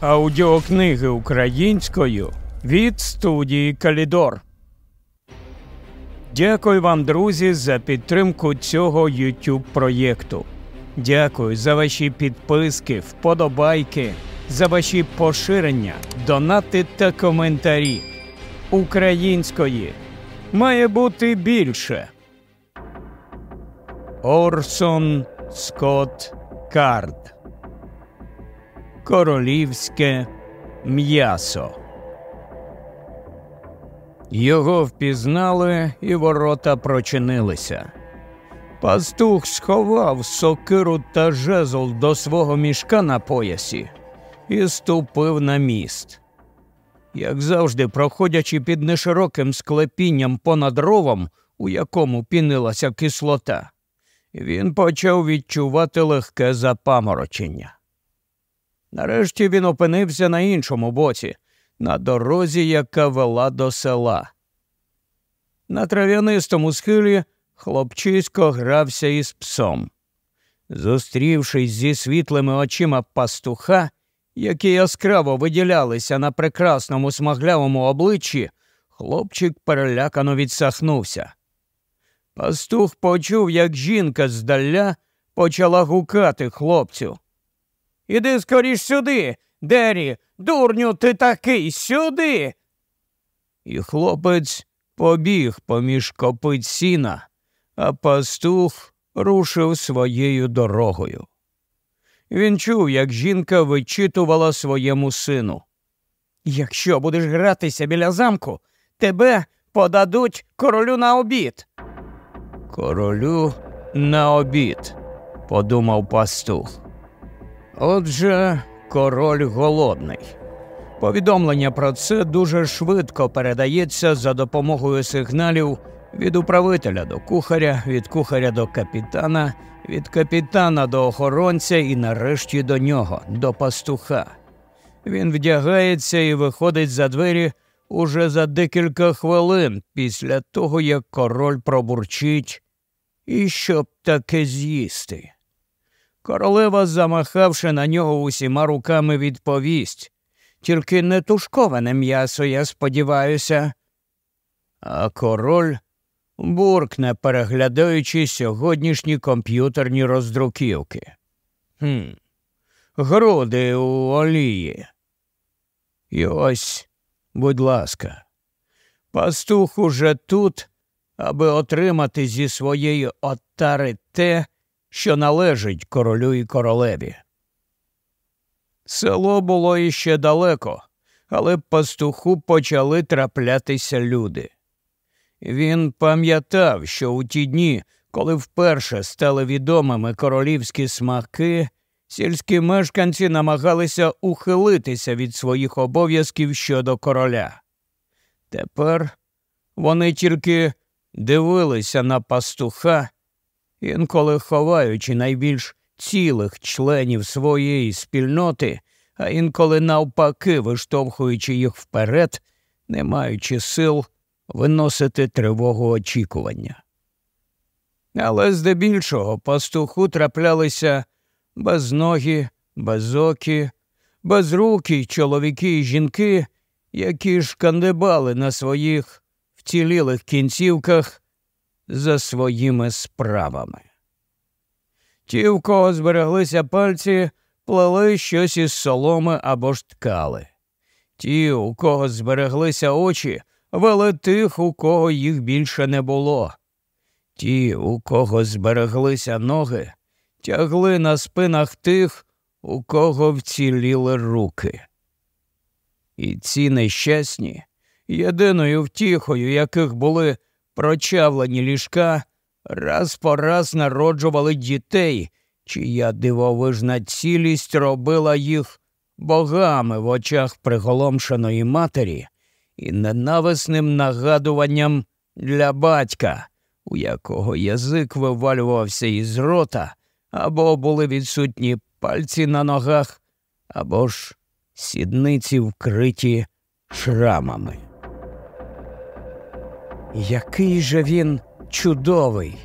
Аудіокниги українською від студії Калідор. Дякую вам, друзі, за підтримку цього YouTube проєкту. Дякую за ваші підписки, вподобайки, за ваші поширення, донати та коментарі. Української має бути більше. Орсон Скотт Кард Королівське м'ясо. Його впізнали, і ворота прочинилися. Пастух сховав сокиру та жезл до свого мішка на поясі і ступив на міст. Як завжди, проходячи під нешироким склепінням понад ровом, у якому пінилася кислота, він почав відчувати легке запаморочення. Нарешті він опинився на іншому боці, на дорозі, яка вела до села. На трав'янистому схилі хлопчисько грався із псом. Зустрівшись зі світлими очима пастуха, які яскраво виділялися на прекрасному смаглявому обличчі, хлопчик перелякано відсахнувся. Пастух почув, як жінка здаля почала гукати хлопцю. Іди скоріш сюди, Дері, дурню ти такий сюди. І хлопець побіг поміж копит сіна, а пастух рушив своєю дорогою. Він чув, як жінка вичитувала своєму сину. Якщо будеш гратися біля замку, тебе подадуть королю на обід. Королю на обід, подумав пастух. Отже, король голодний. Повідомлення про це дуже швидко передається за допомогою сигналів від управителя до кухаря, від кухаря до капітана, від капітана до охоронця і нарешті до нього, до пастуха. Він вдягається і виходить за двері уже за декілька хвилин після того, як король пробурчить, і щоб таке з'їсти. Королева, замахавши на нього усіма руками, відповість тільки не тушковане м'ясо, я сподіваюся. А король буркне, переглядаючи сьогоднішні комп'ютерні роздруківки. Хм, Груди у олії. І ось, будь ласка, пастух уже тут, аби отримати зі своєї отари те, що належить королю і королеві. Село було іще далеко, але пастуху почали траплятися люди. Він пам'ятав, що у ті дні, коли вперше стали відомими королівські смаки, сільські мешканці намагалися ухилитися від своїх обов'язків щодо короля. Тепер вони тільки дивилися на пастуха інколи ховаючи найбільш цілих членів своєї спільноти, а інколи навпаки виштовхуючи їх вперед, не маючи сил виносити тривогу очікування. Але здебільшого пастуху траплялися безногі, безокі, безрукі чоловіки і жінки, які шкандибали на своїх вцілілих кінцівках за своїми справами. Ті, в кого збереглися пальці, плели щось із соломи або ж ткали. Ті, у кого збереглися очі, вели тих, у кого їх більше не було. Ті, у кого збереглися ноги, тягли на спинах тих, у кого вціліли руки. І ці нещасні, єдиною втіхою, яких були прочавлені ліжка раз по раз народжували дітей, чия дивовижна цілість робила їх богами в очах приголомшеної матері і ненависним нагадуванням для батька, у якого язик вивалювався із рота, або були відсутні пальці на ногах, або ж сідниці вкриті шрамами. Який же він чудовий,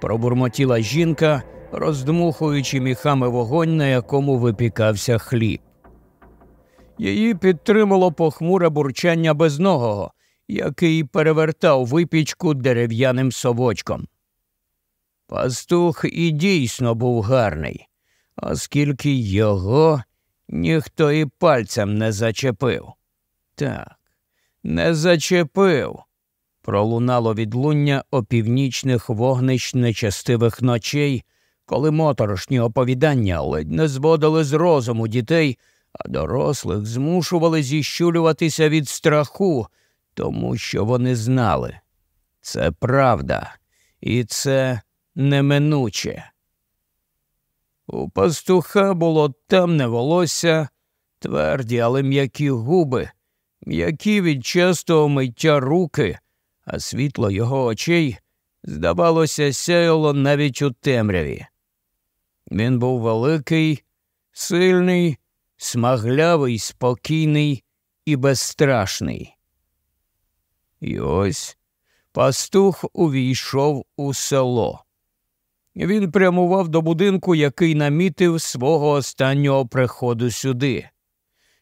пробурмотіла жінка, роздмухуючи міхами вогонь, на якому випікався хліб. Її підтримало похмуре бурчання безногого, який перевертав випічку дерев'яним совочком. Пастух і дійсно був гарний, оскільки його ніхто і пальцем не зачепив. Так, не зачепив. Пролунало відлуння опівнічних вогнищ нечастивих ночей, коли моторошні оповідання ледь не зводили з розуму дітей, а дорослих змушували зіщулюватися від страху, тому що вони знали. Це правда, і це неминуче. У пастуха було темне волосся, тверді, але м'які губи, м'які від частого миття руки, а світло його очей, здавалося, сяяло навіть у темряві. Він був великий, сильний, смаглявий, спокійний і безстрашний. І ось пастух увійшов у село. Він прямував до будинку, який намітив свого останнього приходу сюди.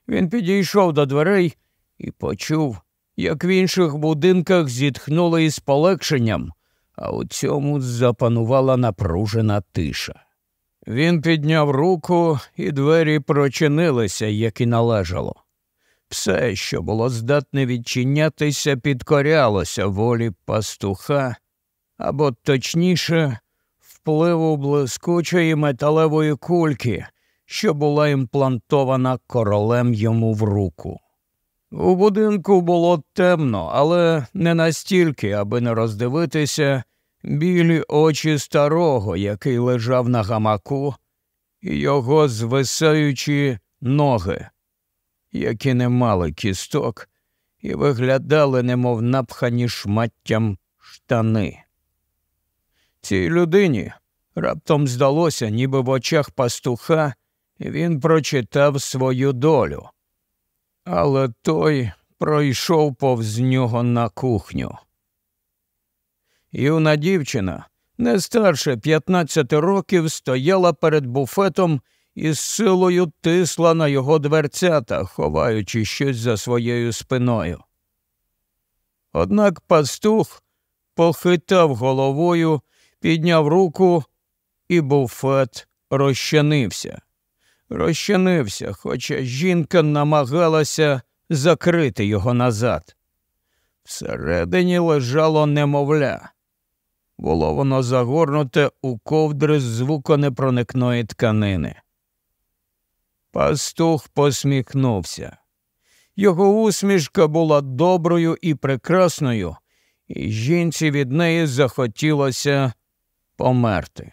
Він підійшов до дверей і почув, як в інших будинках зітхнули із полегшенням, а у цьому запанувала напружена тиша. Він підняв руку, і двері прочинилися, як і належало. Все, що було здатне відчинятися, підкорялося волі пастуха, або точніше, впливу блискучої металевої кульки, що була імплантована королем йому в руку. У будинку було темно, але не настільки, аби не роздивитися білі очі старого, який лежав на гамаку, і його звисаючі ноги, які не мали кісток і виглядали, немов напхані шматтям штани. Цій людині раптом здалося, ніби в очах пастуха він прочитав свою долю, але той пройшов повз нього на кухню. Юна дівчина, не старше 15 років, стояла перед буфетом і з силою тисла на його дверцята, ховаючи щось за своєю спиною. Однак пастух похитав головою, підняв руку, і буфет розчинився. Розчинився, хоча жінка намагалася закрити його назад. Всередині лежало немовля. Було воно загорнуте у ковдри з звуконепроникної тканини. Пастух посміхнувся. Його усмішка була доброю і прекрасною, і жінці від неї захотілося померти.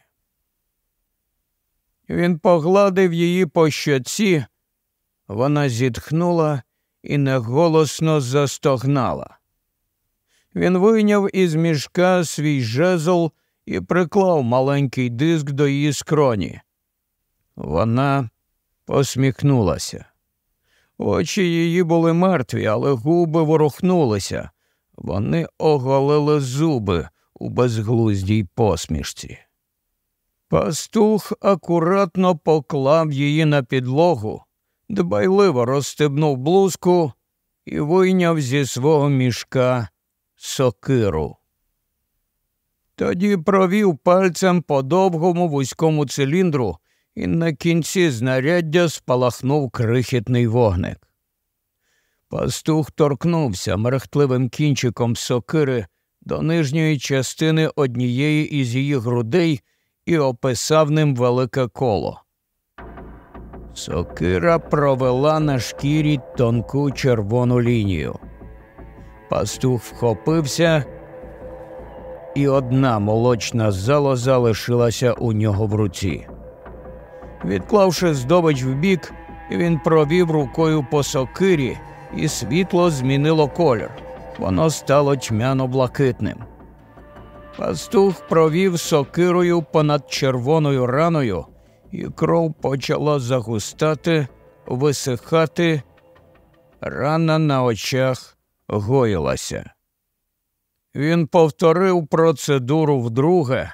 Він погладив її по щоці, вона зітхнула і неголосно застогнала. Він вийняв із мішка свій жезл і приклав маленький диск до її скроні. Вона посміхнулася. Очі її були мертві, але губи ворухнулися. Вони оголили зуби у безглуздій посмішці. Пастух акуратно поклав її на підлогу, дбайливо розстебнув блузку і вийняв зі свого мішка сокиру. Тоді провів пальцем по довгому вузькому циліндру, і на кінці знаряддя спалахнув крихітний вогник. Пастух торкнувся мерехтливим кінчиком сокири до нижньої частини однієї із її грудей і описав ним велике коло. Сокира провела на шкірі тонку червону лінію. Пастух вхопився, і одна молочна залоза лишилася у нього в руці. Відклавши здобич вбік, він провів рукою по сокирі, і світло змінило колір. Воно стало тьмяно блакитним. Пастух провів сокирою понад червоною раною, і кров почала загустати, висихати. Рана на очах гоїлася. Він повторив процедуру вдруге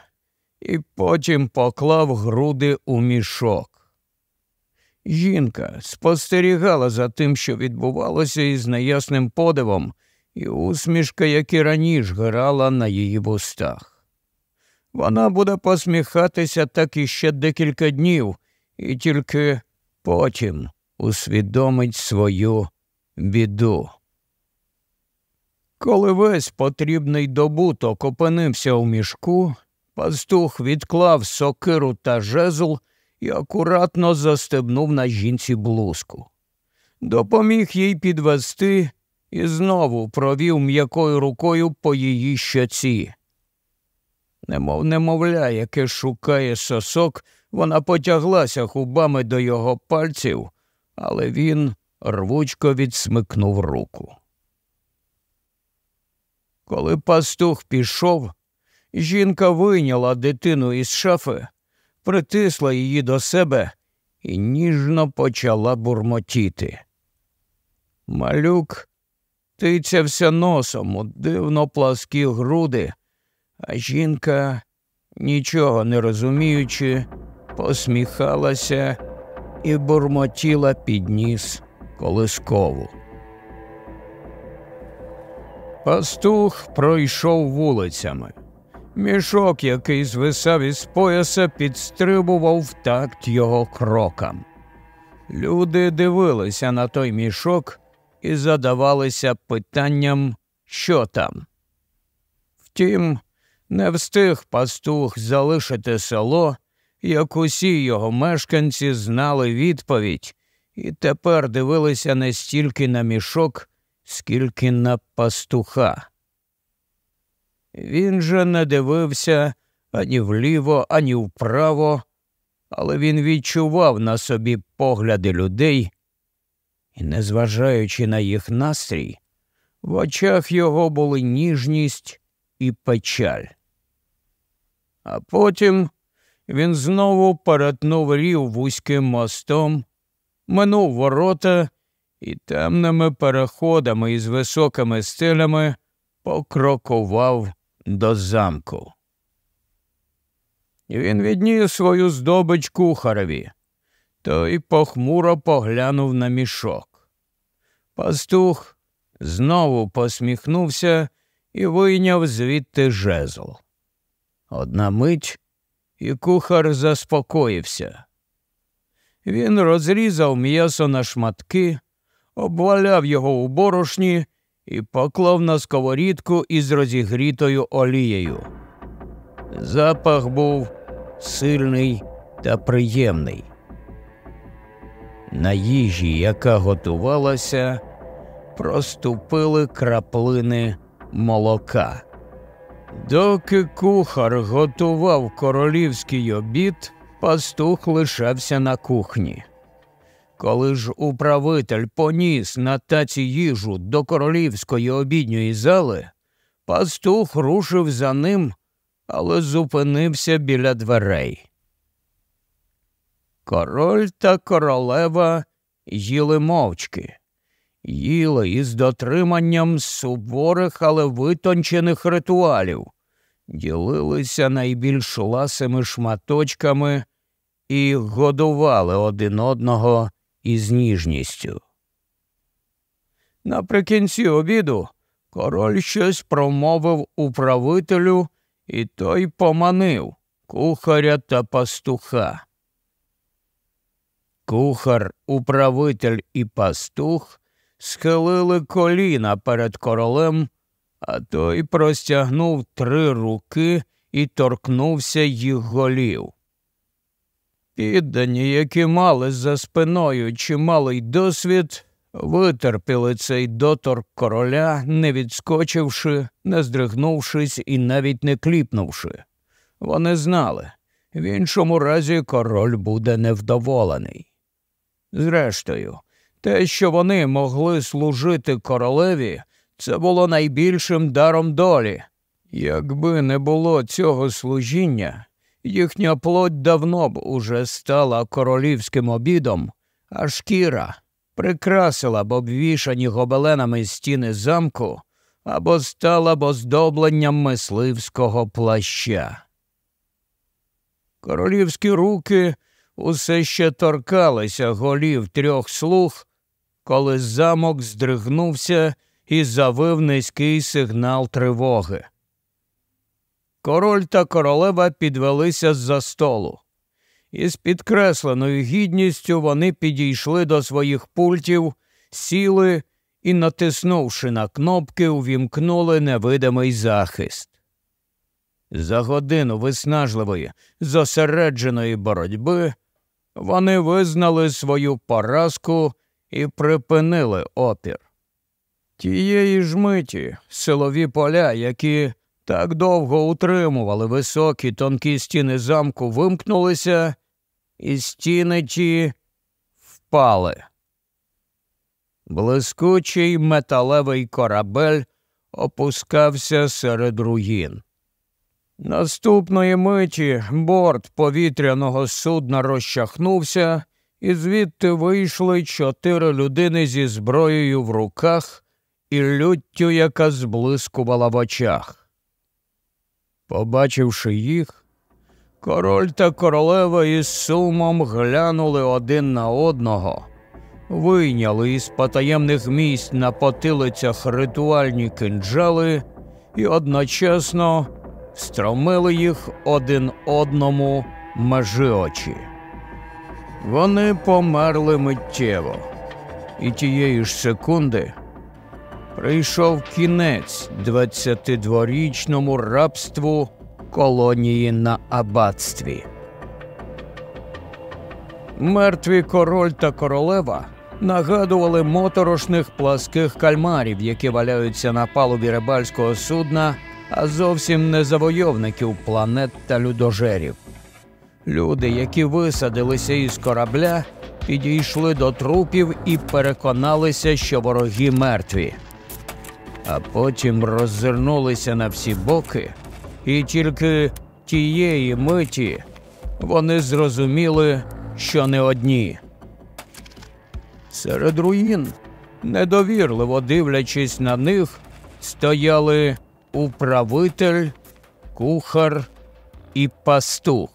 і потім поклав груди у мішок. Жінка спостерігала за тим, що відбувалося із неясним подивом, і усмішка, як і раніше, грала на її вустах. Вона буде посміхатися так іще декілька днів, і тільки потім усвідомить свою біду. Коли весь потрібний добуток опинився у мішку, пастух відклав сокиру та жезл і акуратно застебнув на жінці блузку. Допоміг їй підвести і знову провів м'якою рукою по її щоці. Немов немовля, яке шукає сосок, вона потяглася губами до його пальців, але він рвучко відсмикнув руку. Коли пастух пішов, жінка вийняла дитину із шафи, притисла її до себе і ніжно почала бурмотіти. Малюк тицявся носом у дивно пласкі груди, а жінка, нічого не розуміючи, посміхалася і бурмотіла під ніс колискову. Пастух пройшов вулицями. Мішок, який звисав із пояса, підстрибував в такт його крокам. Люди дивилися на той мішок і задавалися питанням, що там. Втім, не встиг пастух залишити село, як усі його мешканці знали відповідь і тепер дивилися не стільки на мішок, скільки на пастуха. Він же не дивився ані вліво, ані вправо, але він відчував на собі погляди людей і, незважаючи на їх настрій, в очах його були ніжність і печаль. А потім він знову перетнув рів вузьким мостом, минув ворота і темними переходами із високими стелями покрокував до замку. Він відніс свою здобич кухареві, той похмуро поглянув на мішок. Пастух знову посміхнувся і вийняв звідти жезл. Одна мить, і кухар заспокоївся. Він розрізав м'ясо на шматки, обваляв його у борошні і поклав на сковорідку із розігрітою олією. Запах був сильний та приємний. На їжі, яка готувалася, проступили краплини молока. Доки кухар готував королівський обід, пастух лишався на кухні. Коли ж управитель поніс на таці їжу до королівської обідньої зали, пастух рушив за ним, але зупинився біля дверей. Король та королева їли мовчки, їли із дотриманням суворих, але витончених ритуалів, ділилися найбільш ласими шматочками і годували один одного із ніжністю. Наприкінці обіду король щось промовив управителю, і той поманив кухаря та пастуха. Кухар, управитель і пастух схилили коліна перед королем, а той простягнув три руки і торкнувся їх голів. Піддані, які мали за спиною чималий досвід, витерпіли цей доторк короля, не відскочивши, не здригнувшись і навіть не кліпнувши. Вони знали, в іншому разі король буде невдоволений. Зрештою, те, що вони могли служити королеві, це було найбільшим даром долі. Якби не було цього служіння, їхня плоть давно б уже стала королівським обідом, а шкіра прикрасила б обвішані гобеленами стіни замку або стала б оздобленням мисливського плаща. Королівські руки усе ще торкалися голів трьох слуг, коли замок здригнувся і завив низький сигнал тривоги. Король та королева підвелися з за столу. Із підкресленою гідністю вони підійшли до своїх пультів, сіли і, натиснувши на кнопки, увімкнули невидимий захист. За годину виснажливої, зосередженої боротьби вони визнали свою поразку і припинили опір. Тієї ж миті силові поля, які так довго утримували високі тонкі стіни замку, вимкнулися, і стіни ті впали. Блискучий металевий корабель опускався серед руїн. Наступної миті борт повітряного судна розчахнувся, і звідти вийшли чотири людини зі зброєю в руках і люттю, яка зблискувала в очах. Побачивши їх, король та королева із сумом глянули один на одного, вийняли із потаємних місць на потилицях ритуальні кинджали і одночасно стромили їх один одному межи очі. Вони померли миттєво, і тієї ж секунди прийшов кінець 22-річному рабству колонії на аббатстві. Мертві король та королева нагадували моторошних пласких кальмарів, які валяються на палубі рибальського судна, а зовсім не завойовників планет та людожерів. Люди, які висадилися із корабля, підійшли до трупів і переконалися, що вороги мертві, а потім роззирнулися на всі боки, і тільки тієї миті вони зрозуміли, що не одні. Серед руїн, недовірливо дивлячись на них, стояли управитель, кухар і пастух.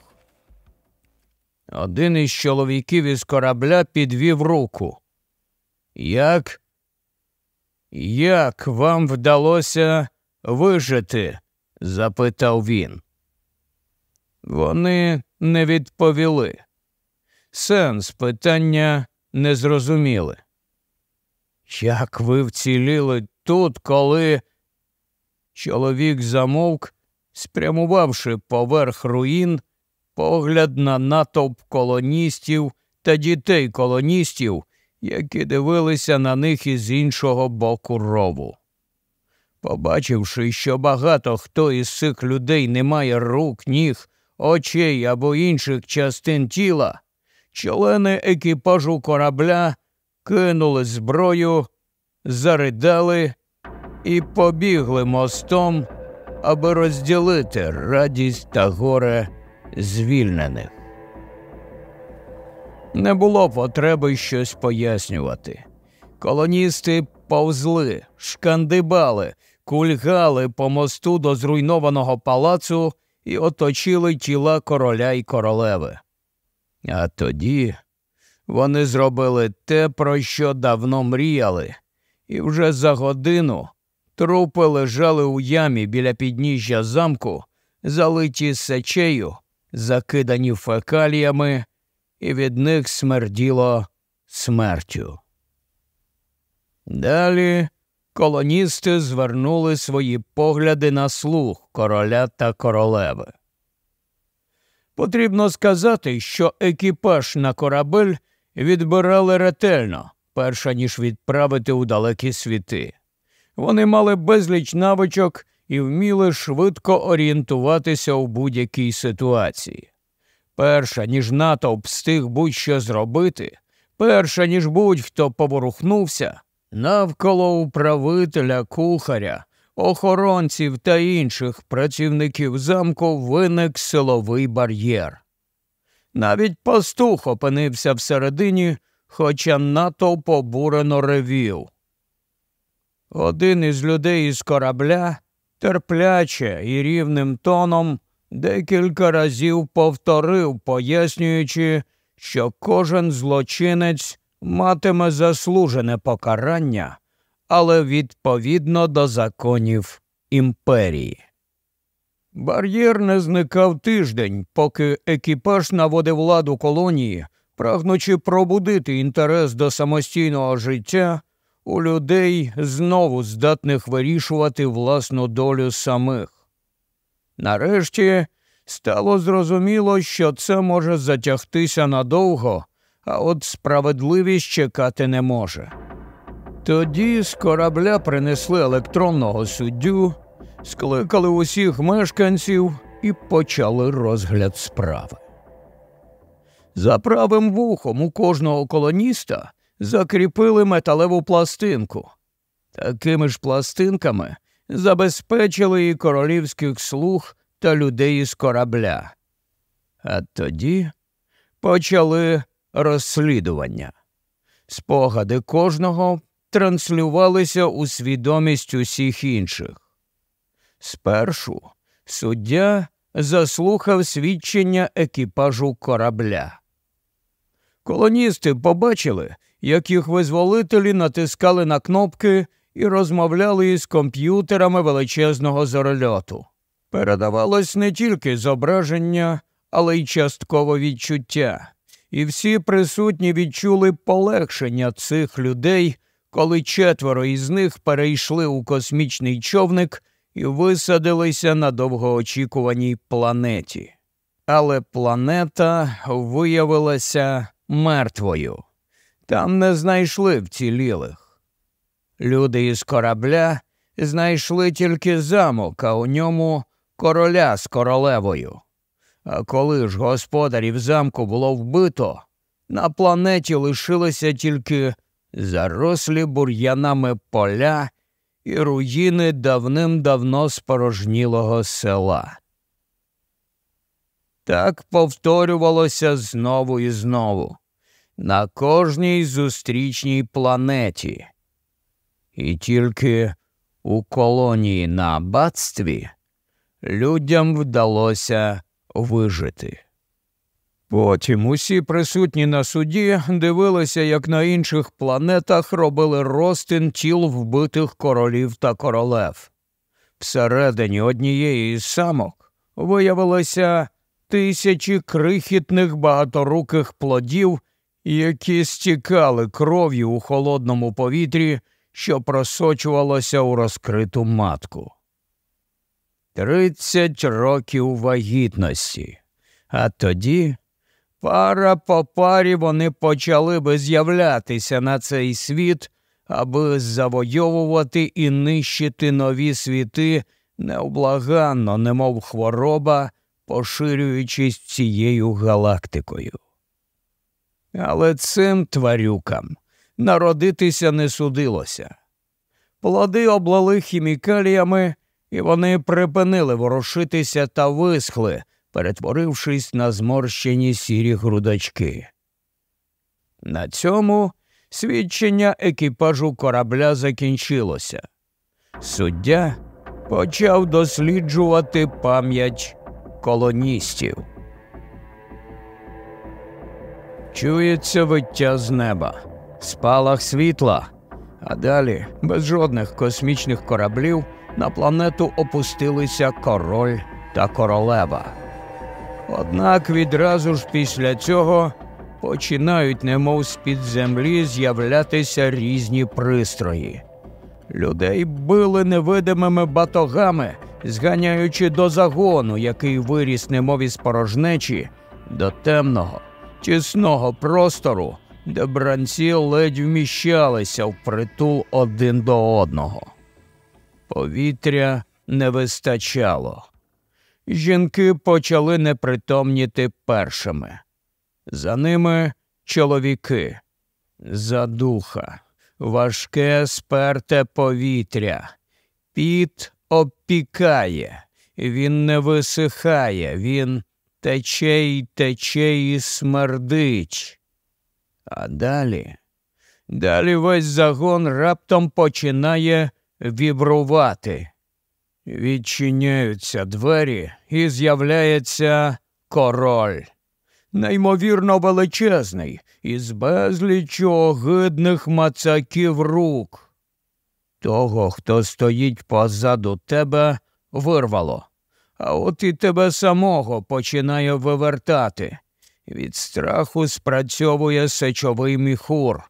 Один із чоловіків із корабля підвів руку. Як? Як вам вдалося вижити? запитав він. Вони не відповіли. Сенс питання не зрозуміли. Як ви вціліли тут, коли чоловік замовк, спрямувавши поверх руїн погляд на натовп колоністів та дітей колоністів, які дивилися на них із іншого боку рову. Побачивши, що багато хто із цих людей не має рук, ніг, очей або інших частин тіла, члени екіпажу корабля кинули зброю, заридали і побігли мостом, аби розділити радість та горе звільнених. Не було потреби щось пояснювати. Колоністи повзли, шкандибали, кульгали по мосту до зруйнованого палацу і оточили тіла короля й королеви. А тоді вони зробили те, про що давно мріяли, і вже за годину трупи лежали у ямі біля підніжжя замку, залиті сечею закидані фекаліями, і від них смерділо смертю. Далі колоністи звернули свої погляди на слух короля та королеви. Потрібно сказати, що екіпаж на корабель відбирали ретельно, перша ніж відправити у далекі світи. Вони мали безліч навичок і вміли швидко орієнтуватися у будь-якій ситуації. Перша, ніж натовп встиг будь-що зробити, перша, ніж будь-хто поворухнувся, навколо управителя, кухаря, охоронців та інших працівників замку виник силовий бар'єр. Навіть пастух опинився всередині, хоча натовп обурено ревів. Один із людей із корабля терпляче і рівним тоном декілька разів повторив, пояснюючи, що кожен злочинець матиме заслужене покарання, але відповідно до законів імперії. Бар'єр не зникав тиждень, поки екіпаж наводив ладу колонії, прагнучи пробудити інтерес до самостійного життя у людей, знову здатних вирішувати власну долю самих. Нарешті стало зрозуміло, що це може затягтися надовго, а от справедливість чекати не може. Тоді з корабля принесли електронного суддю, скликали усіх мешканців і почали розгляд справи. За правим вухом у кожного колоніста закріпили металеву пластинку. Такими ж пластинками забезпечили і королівських слуг та людей із корабля. А тоді почали розслідування. Спогади кожного транслювалися у свідомість усіх інших. Спершу суддя заслухав свідчення екіпажу корабля. Колоністи побачили, як їх визволителі натискали на кнопки і розмовляли із комп'ютерами величезного зорольоту. Передавалось не тільки зображення, але й частково відчуття, і всі присутні відчули полегшення цих людей, коли четверо із них перейшли у космічний човник і висадилися на довгоочікуваній планеті. Але планета виявилася мертвою. Там не знайшли вцілілих. Люди із корабля знайшли тільки замок, а у ньому короля з королевою. А коли ж господарів замку було вбито, на планеті лишилися тільки зарослі бур'янами поля і руїни давним-давно спорожнілого села. Так повторювалося знову і знову на кожній зустрічній планеті. І тільки у колонії на аббатстві людям вдалося вижити. Потім усі присутні на суді дивилися, як на інших планетах робили розтин тіл вбитих королів та королев. Всередині однієї із самок виявилося тисячі крихітних багаторуких плодів, які стікали кров'ю у холодному повітрі, що просочувалося у розкриту матку. Тридцять років вагітності, а тоді. Пара по парі вони почали би з'являтися на цей світ, аби завойовувати і нищити нові світи необлаганно, немов хвороба, поширюючись цією галактикою. Але цим тварюкам народитися не судилося. Плоди облали хімікаліями, і вони припинили ворушитися та висхли перетворившись на зморщені сірі грудочки. На цьому свідчення екіпажу корабля закінчилося. Суддя почав досліджувати пам'ять колоністів. Чується виття з неба, спалах світла, а далі, без жодних космічних кораблів, на планету опустилися король та королева. Однак відразу ж після цього починають, немов з-під землі, з'являтися різні пристрої. Людей били невидимими батогами, зганяючи до загону, який виріс, немов із порожнечі, до темного, тісного простору, де бранці ледь вміщалися в притул один до одного. Повітря не вистачало. Жінки почали непритомніти першими. За ними чоловіки, задуха, важке сперте повітря, піт обпікає, він не висихає, він тече й тече і смердить. А далі, далі весь загон раптом починає вібрувати. Відчиняються двері і з'являється король. неймовірно величезний, із безліч огидних мацаків рук. Того, хто стоїть позаду тебе, вирвало, а от і тебе самого починає вивертати. Від страху спрацьовує сечовий міхур.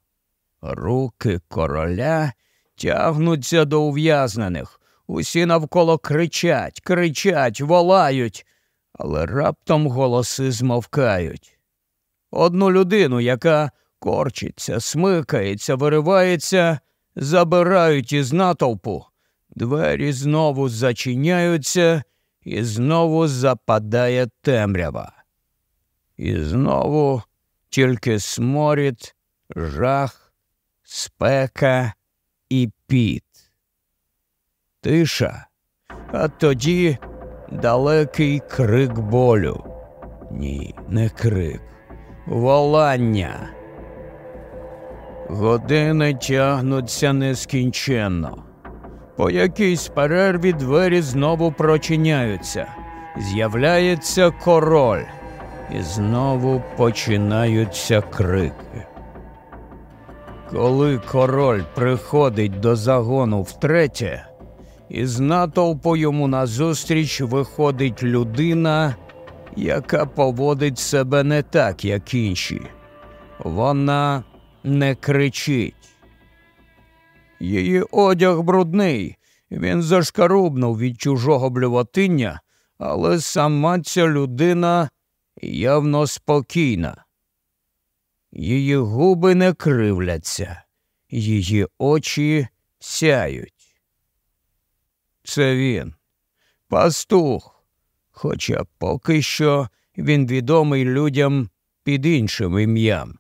Руки короля тягнуться до ув'язнених. Усі навколо кричать, кричать, волають, але раптом голоси змовкають. Одну людину, яка корчиться, смикається, виривається, забирають із натовпу. Двері знову зачиняються і знову западає темрява. І знову тільки сморід, жах, спека і піт. Тиша, а тоді далекий крик болю. Ні, не крик, волання. Години тягнуться нескінченно. По якійсь перерві двері знову прочиняються. З'являється король, і знову починаються крики. Коли король приходить до загону втретє, із натовпу йому назустріч виходить людина, яка поводить себе не так, як інші. Вона не кричить. Її одяг брудний, він зашкарубнув від чужого блювотиння, але сама ця людина явно спокійна. Її губи не кривляться, її очі сяють. Це він, пастух, хоча поки що він відомий людям під іншим ім'ям.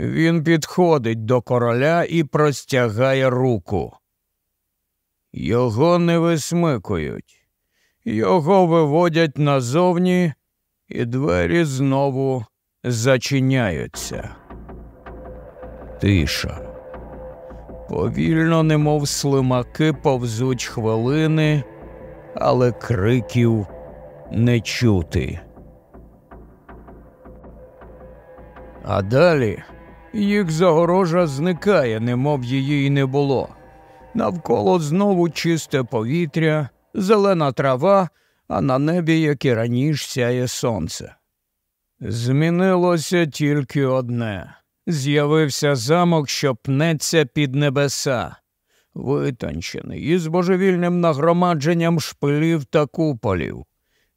Він підходить до короля і простягає руку. Його не висмикують, його виводять назовні, і двері знову зачиняються. Тиша. Повільно, немов слимаки, повзуть хвилини, але криків не чути. А далі їх загорожа зникає, немов її й не було. Навколо знову чисте повітря, зелена трава, а на небі, як і раніше, сяє сонце. Змінилося тільки одне з'явився замок, що пнеться під небеса, витончений із божевільним нагромадженням шпилів та куполів.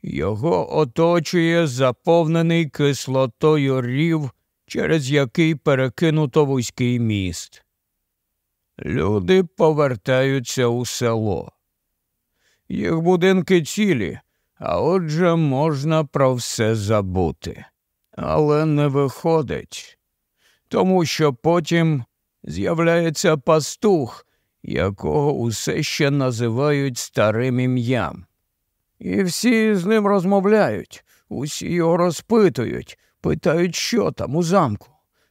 Його оточує заповнений кислотою рів, через який перекинуто вузький міст. Люди повертаються у село. Їх будинки цілі, а отже можна про все забути. Але не виходить, тому що потім з'являється пастух, якого усе ще називають старим ім'ям. І всі з ним розмовляють, усі його розпитують, питають, що там у замку,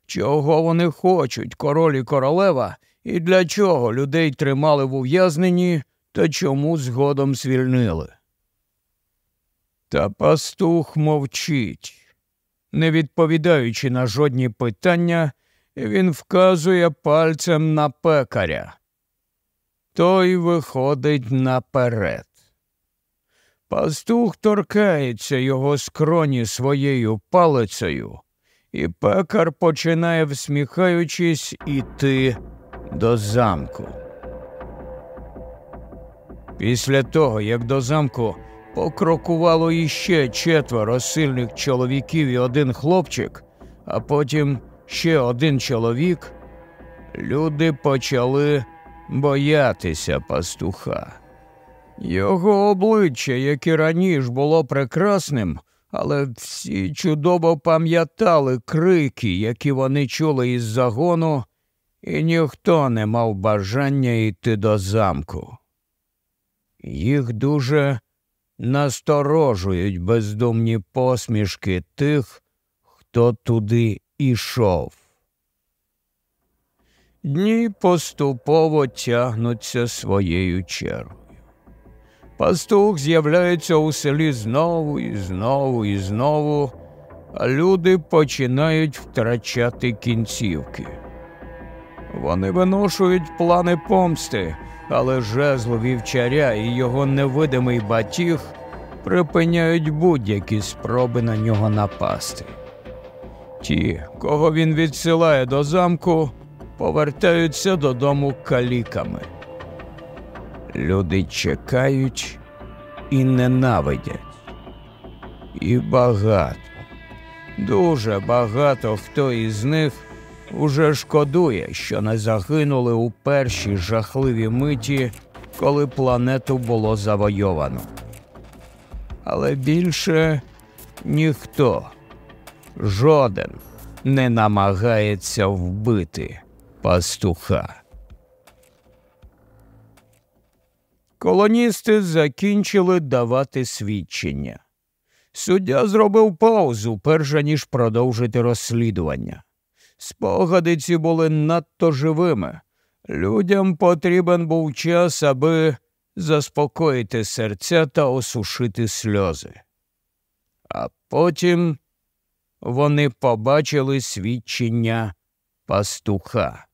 чого вони хочуть, король і королева, і для чого людей тримали в ув'язненні та чому згодом звільнили. Та пастух мовчить. Не відповідаючи на жодні питання, він вказує пальцем на пекаря. Той виходить наперед. Пастух торкається його скроні своєю палицею, і пекар починає, всміхаючись, іти до замку. Після того, як до замку покрокувало іще четверо сильних чоловіків і один хлопчик, а потім ще один чоловік, люди почали боятися пастуха. Його обличчя, як і раніше, було прекрасним, але всі чудово пам'ятали крики, які вони чули із загону, і ніхто не мав бажання йти до замку. Їх дуже насторожують бездумні посмішки тих, хто туди ішов. Дні поступово тягнуться своєю чергою. Пастух з'являється у селі знову і знову і знову, а люди починають втрачати кінцівки. Вони виношують плани помсти, але жезло вівчаря і його невидимий батіг припиняють будь-які спроби на нього напасти. Ті, кого він відсилає до замку, повертаються додому каліками. Люди чекають і ненавидять. І багато, дуже багато хто із них уже шкодує, що не загинули у перші жахливі миті, коли планету було завойовано. Але більше ніхто, жоден не намагається вбити пастуха. Колоністи закінчили давати свідчення. Суддя зробив паузу, перш ніж продовжити розслідування. Спогади ці були надто живими. Людям потрібен був час, аби заспокоїти серця та осушити сльози. А потім вони побачили свідчення пастуха.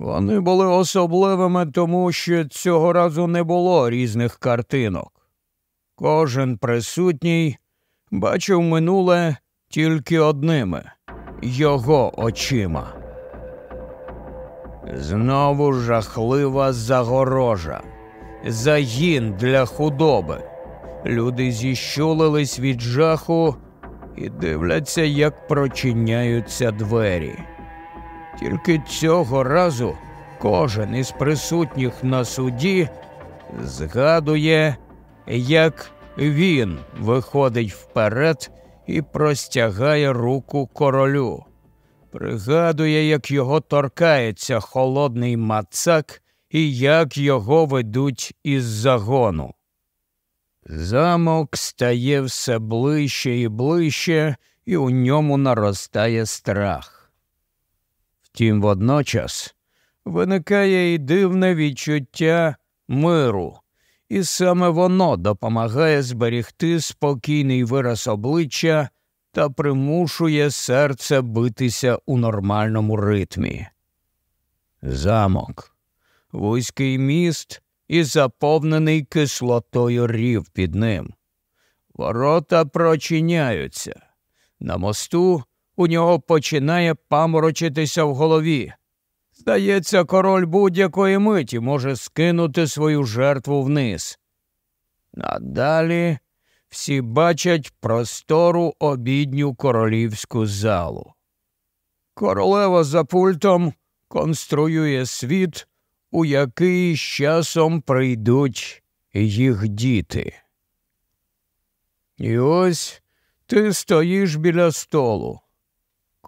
Вони були особливими, тому що цього разу не було різних картинок. Кожен присутній бачив минуле тільки одними його очима. Знову жахлива загорожа, загін для худоби. Люди зіщулились від жаху і дивляться, як прочиняються двері. Тільки цього разу кожен із присутніх на суді згадує, як він виходить вперед і простягає руку королю. Пригадує, як його торкається холодний мацак і як його ведуть із загону. Замок стає все ближче і ближче, і у ньому наростає страх. Втім, водночас виникає і дивне відчуття миру, і саме воно допомагає зберігти спокійний вираз обличчя та примушує серце битися у нормальному ритмі. Замок, вузький міст і заповнений кислотою рів під ним. Ворота прочиняються. На мосту у нього починає паморочитися в голові. Здається, король будь-якої миті може скинути свою жертву вниз. А далі всі бачать простору обідню королівську залу. Королева за пультом конструює світ, у який з часом прийдуть їх діти. І ось ти стоїш біля столу.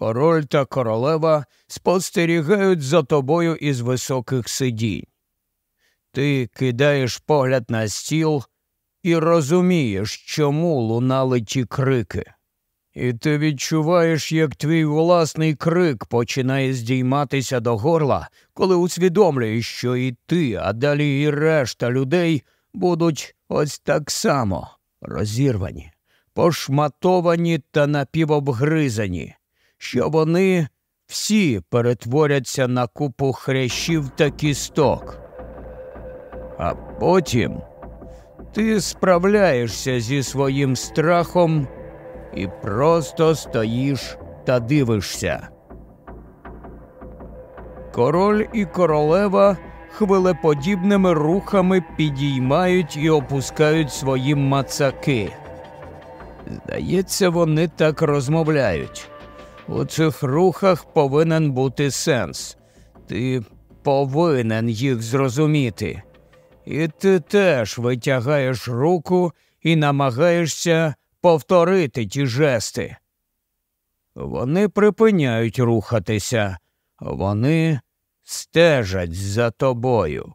Король та королева спостерігають за тобою із високих сидінь. Ти кидаєш погляд на стіл і розумієш, чому лунали ті крики. І ти відчуваєш, як твій власний крик починає здійматися до горла, коли усвідомлюєш, що і ти, а далі і решта людей будуть ось так само розірвані, пошматовані та напівобгризані що вони всі перетворяться на купу хрящів та кісток. А потім ти справляєшся зі своїм страхом і просто стоїш та дивишся. Король і королева хвилеподібними рухами підіймають і опускають свої мацаки. Здається, вони так розмовляють. У цих рухах повинен бути сенс. Ти повинен їх зрозуміти. І ти теж витягаєш руку і намагаєшся повторити ті жести. Вони припиняють рухатися, вони стежать за тобою.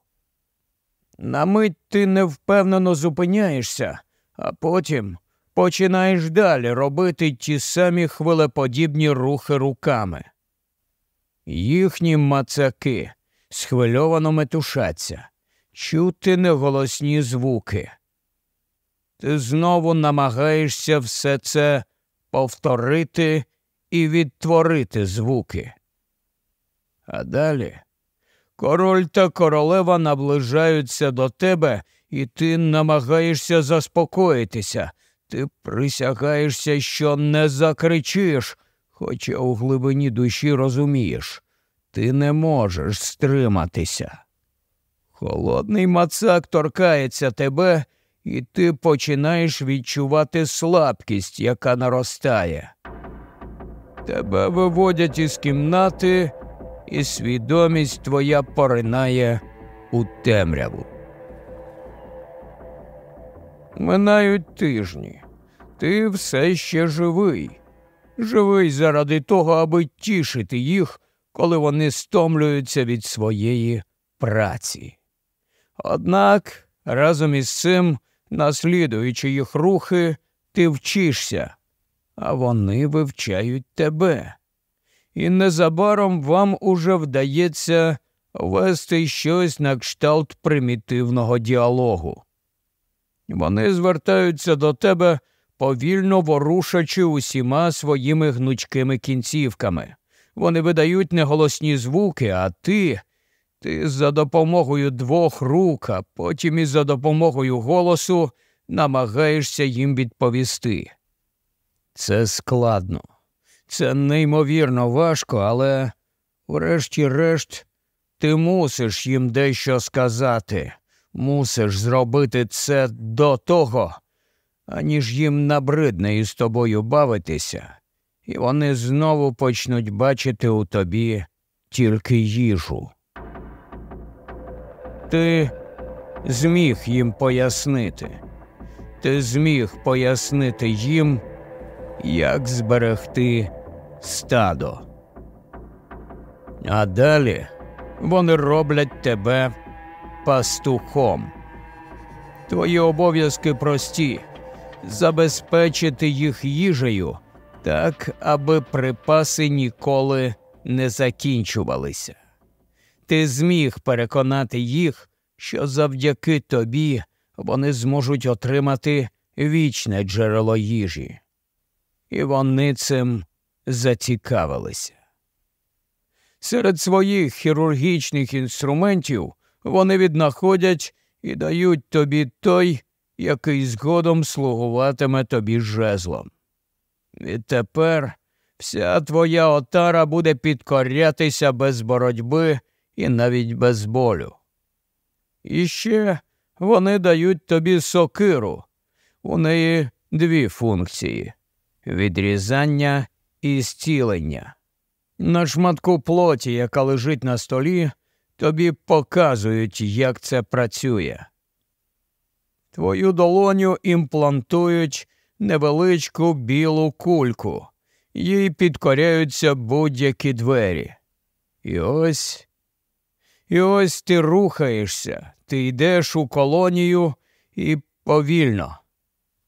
На мить ти невпевнено зупиняєшся, а потім починаєш далі робити ті самі хвилеподібні рухи руками. Їхні мацаки схвильовано метушаться, чути неголосні звуки. Ти знову намагаєшся все це повторити і відтворити звуки. А далі король та королева наближаються до тебе, і ти намагаєшся заспокоїтися. Ти присягаєшся, що не закричиш, хоча у глибині душі розумієш, ти не можеш стриматися. Холодний мацак торкається тебе, і ти починаєш відчувати слабкість, яка наростає. Тебе виводять із кімнати, і свідомість твоя поринає у темряву. Минають тижні. Ти все ще живий. Живий заради того, аби тішити їх, коли вони стомлюються від своєї праці. Однак разом із цим, наслідуючи їх рухи, ти вчишся, а вони вивчають тебе. І незабаром вам уже вдається вести щось на кшталт примітивного діалогу. Вони звертаються до тебе, повільно ворушачи усіма своїми гнучкими кінцівками. Вони видають неголосні звуки, а ти, ти за допомогою двох рук, а потім і за допомогою голосу намагаєшся їм відповісти. Це складно, це неймовірно важко, але, врешті-решт, ти мусиш їм дещо сказати, мусиш зробити це до того, аніж їм набридне із тобою бавитися, і вони знову почнуть бачити у тобі тільки їжу. Ти зміг їм пояснити, ти зміг пояснити їм, як зберегти стадо. А далі вони роблять тебе пастухом. Твої обов'язки прості забезпечити їх їжею так, аби припаси ніколи не закінчувалися. Ти зміг переконати їх, що завдяки тобі вони зможуть отримати вічне джерело їжі. І вони цим зацікавилися. Серед своїх хірургічних інструментів вони віднаходять і дають тобі той, який згодом слугуватиме тобі жезлом. І тепер вся твоя отара буде підкорятися без боротьби і навіть без болю. І ще вони дають тобі сокиру. У неї дві функції відрізання і зцілення. На шматку плоті, яка лежить на столі, тобі показують, як це працює. Твою долоню імплантують невеличку білу кульку, їй підкоряються будь-які двері. І ось і ось ти рухаєшся, ти йдеш у колонію і повільно,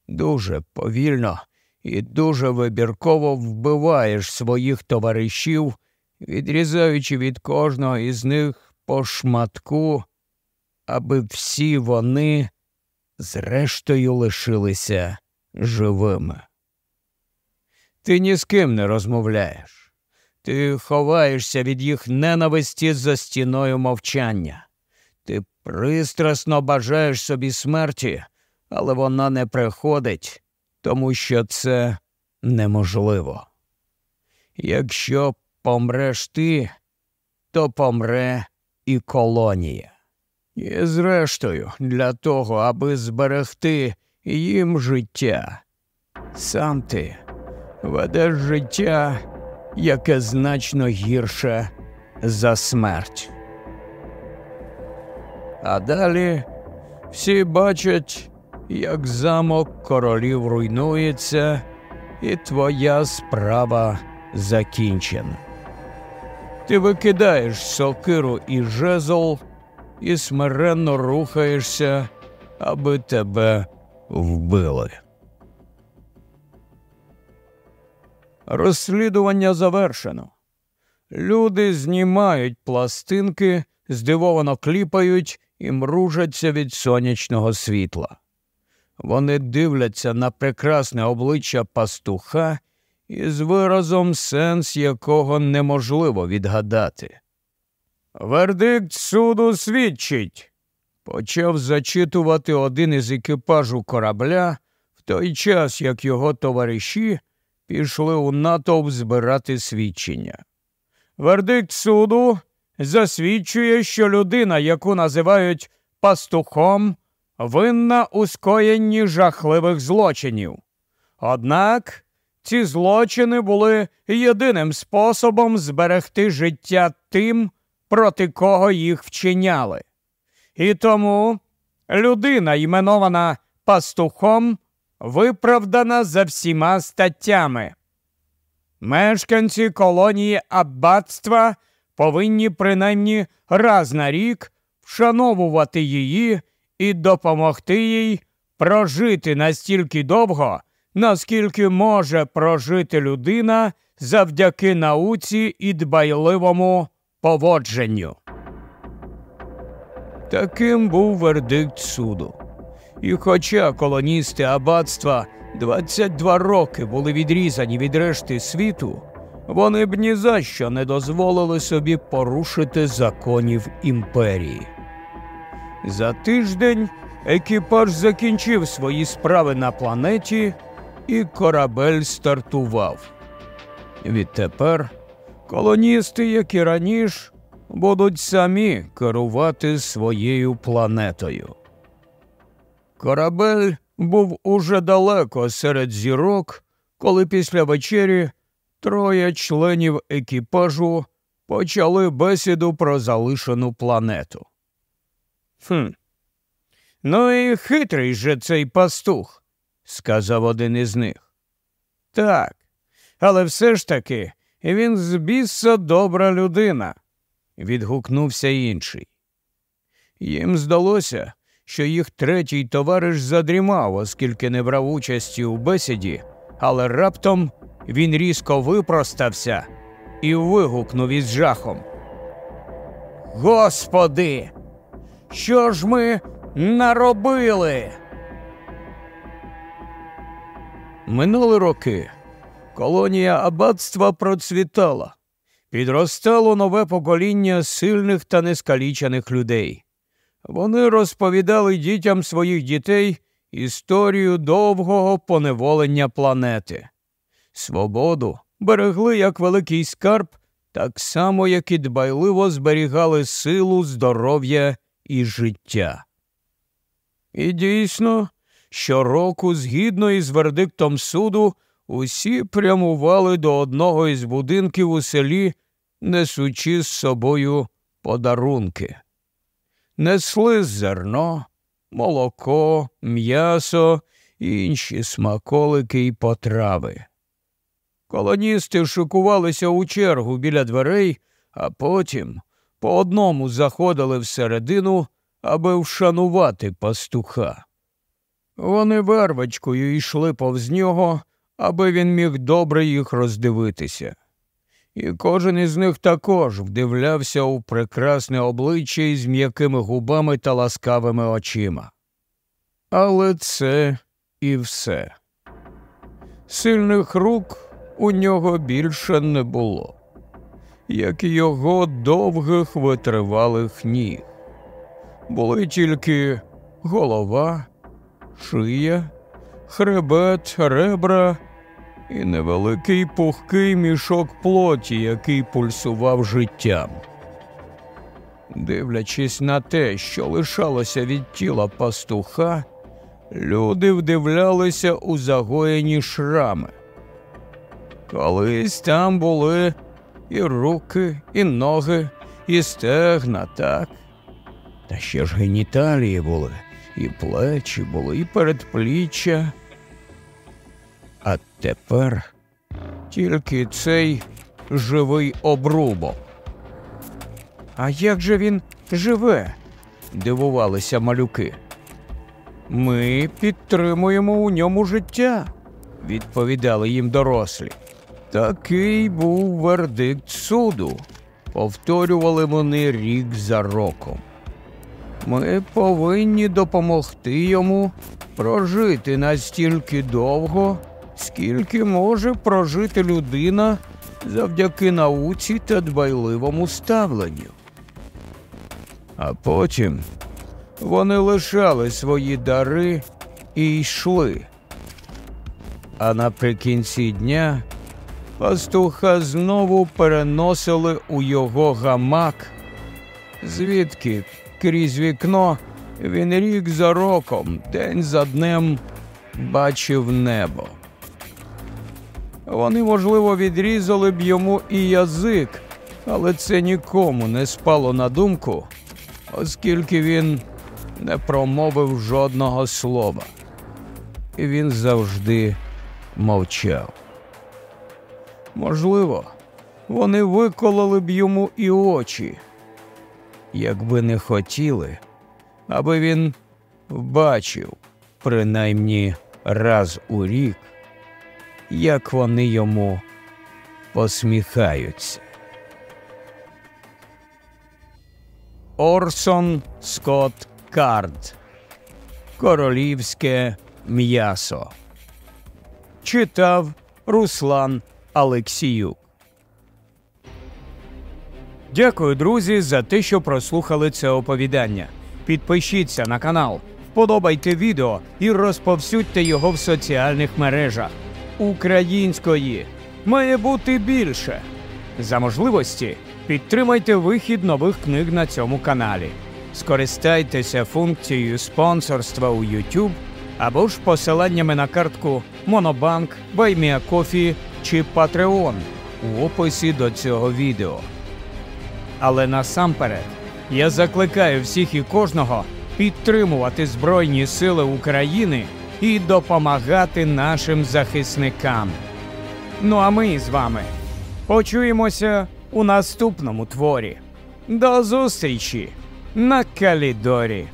дуже повільно і дуже вибірково вбиваєш своїх товаришів, відрізаючи від кожного із них по шматку, аби всі вони зрештою лишилися живими. Ти ні з ким не розмовляєш. Ти ховаєшся від їх ненависті за стіною мовчання. Ти пристрасно бажаєш собі смерті, але вона не приходить, тому що це неможливо. Якщо помреш ти, то помре і колонія. І, зрештою, для того, аби зберегти їм життя, сам ти ведеш життя, яке значно гірше за смерть. А далі всі бачать, як замок королів руйнується, і твоя справа закінчена. Ти викидаєш сокиру і жезл і смиренно рухаєшся, аби тебе вбили. Розслідування завершено. Люди знімають пластинки, здивовано кліпають і мружаться від сонячного світла. Вони дивляться на прекрасне обличчя пастуха із виразом, сенс якого неможливо відгадати. Вердикт суду свідчить, почав зачитувати один із екіпажу корабля в той час, як його товариші пішли у натовп збирати свідчення. Вердикт суду засвідчує, що людина, яку називають пастухом, винна у скоєнні жахливих злочинів. Однак ці злочини були єдиним способом зберегти життя тим, проти кого їх вчиняли. І тому людина, іменована пастухом, виправдана за всіма статтями. Мешканці колонії аббатства повинні принаймні раз на рік вшановувати її і допомогти їй прожити настільки довго, наскільки може прожити людина завдяки науці і дбайливому поводженню. Таким був вердикт суду. І хоча колоністи аббатства 22 роки були відрізані від решти світу, вони б ні за що не дозволили собі порушити законів імперії. За тиждень екіпаж закінчив свої справи на планеті, і корабель стартував. Відтепер колоністи, як і раніше, будуть самі керувати своєю планетою. Корабель був уже далеко серед зірок, коли після вечері троє членів екіпажу почали бесіду про залишену планету. «Хм, Ну і хитрий же цей пастух, сказав один із них. Так, але все ж таки він з біса добра людина, відгукнувся інший. Їм здалося, що їх третій товариш задрімав, оскільки не брав участі у бесіді, але раптом він різко випростався і вигукнув із жахом. Господи, що ж ми наробили? Минули роки. Колонія аббатства процвітала. Підростало нове покоління сильних та нескалічених людей. Вони розповідали дітям своїх дітей історію довгого поневолення планети. Свободу берегли як великий скарб, так само, як і дбайливо зберігали силу, здоров'я і життя. І дійсно, щороку, згідно із вердиктом суду, усі прямували до одного із будинків у селі, несучи з собою подарунки. Несли зерно, молоко, м'ясо і інші смаколики й потрави. Колоністи шикувалися у чергу біля дверей, а потім по одному заходили всередину, аби вшанувати пастуха. Вони вервочкою йшли повз нього, аби він міг добре їх роздивитися. І кожен із них також вдивлявся у прекрасне обличчя із м'якими губами та ласкавими очима. Але це і все. Сильних рук у нього більше не було, як і його довгих витривалих ніг. Були тільки голова, шия, хребет, ребра і невеликий пухкий мішок плоті, який пульсував життям. Дивлячись на те, що лишалося від тіла пастуха, люди вдивлялися у загоєні шрами. Колись там були і руки, і ноги, і стегна, так. Та ще ж геніталії були, і плечі були, і передпліччя. А тепер тільки цей живий обрубок. А як же він живе? дивувалися малюки. Ми підтримуємо у ньому життя, відповідали їм дорослі. Такий був вердикт суду, повторювали вони рік за роком. Ми повинні допомогти йому прожити настільки довго, скільки може прожити людина завдяки науці та дбайливому ставленню. А потім вони лишали свої дари і йшли. А наприкінці дня пастуха знову переносили у його гамак, звідки крізь вікно він рік за роком, день за днем бачив небо. Вони, можливо, відрізали б йому і язик, але це нікому не спало на думку, оскільки він не промовив жодного слова. І він завжди мовчав. Можливо, вони викололи б йому і очі, якби не хотіли, аби він бачив принаймні раз у рік, як вони йому посміхаються. Орсон Скотт Кард Королівське м'ясо. Читав Руслан Алексіюк. Дякую, друзі, за те, що прослухали це оповідання. Підпишіться на канал, вподобайте відео і розповсюдьте його в соціальних мережах. Української має бути більше. За можливості підтримайте вихід нових книг на цьому каналі. Скористайтеся функцією спонсорства у YouTube або ж посиланнями на картку Monobank, BuyMeACoffee чи Patreon у описі до цього відео. Але насамперед я закликаю всіх і кожного підтримувати Збройні Сили України і допомагати нашим захисникам. Ну а ми з вами почуємося у наступному творі. До зустрічі на Калідорі!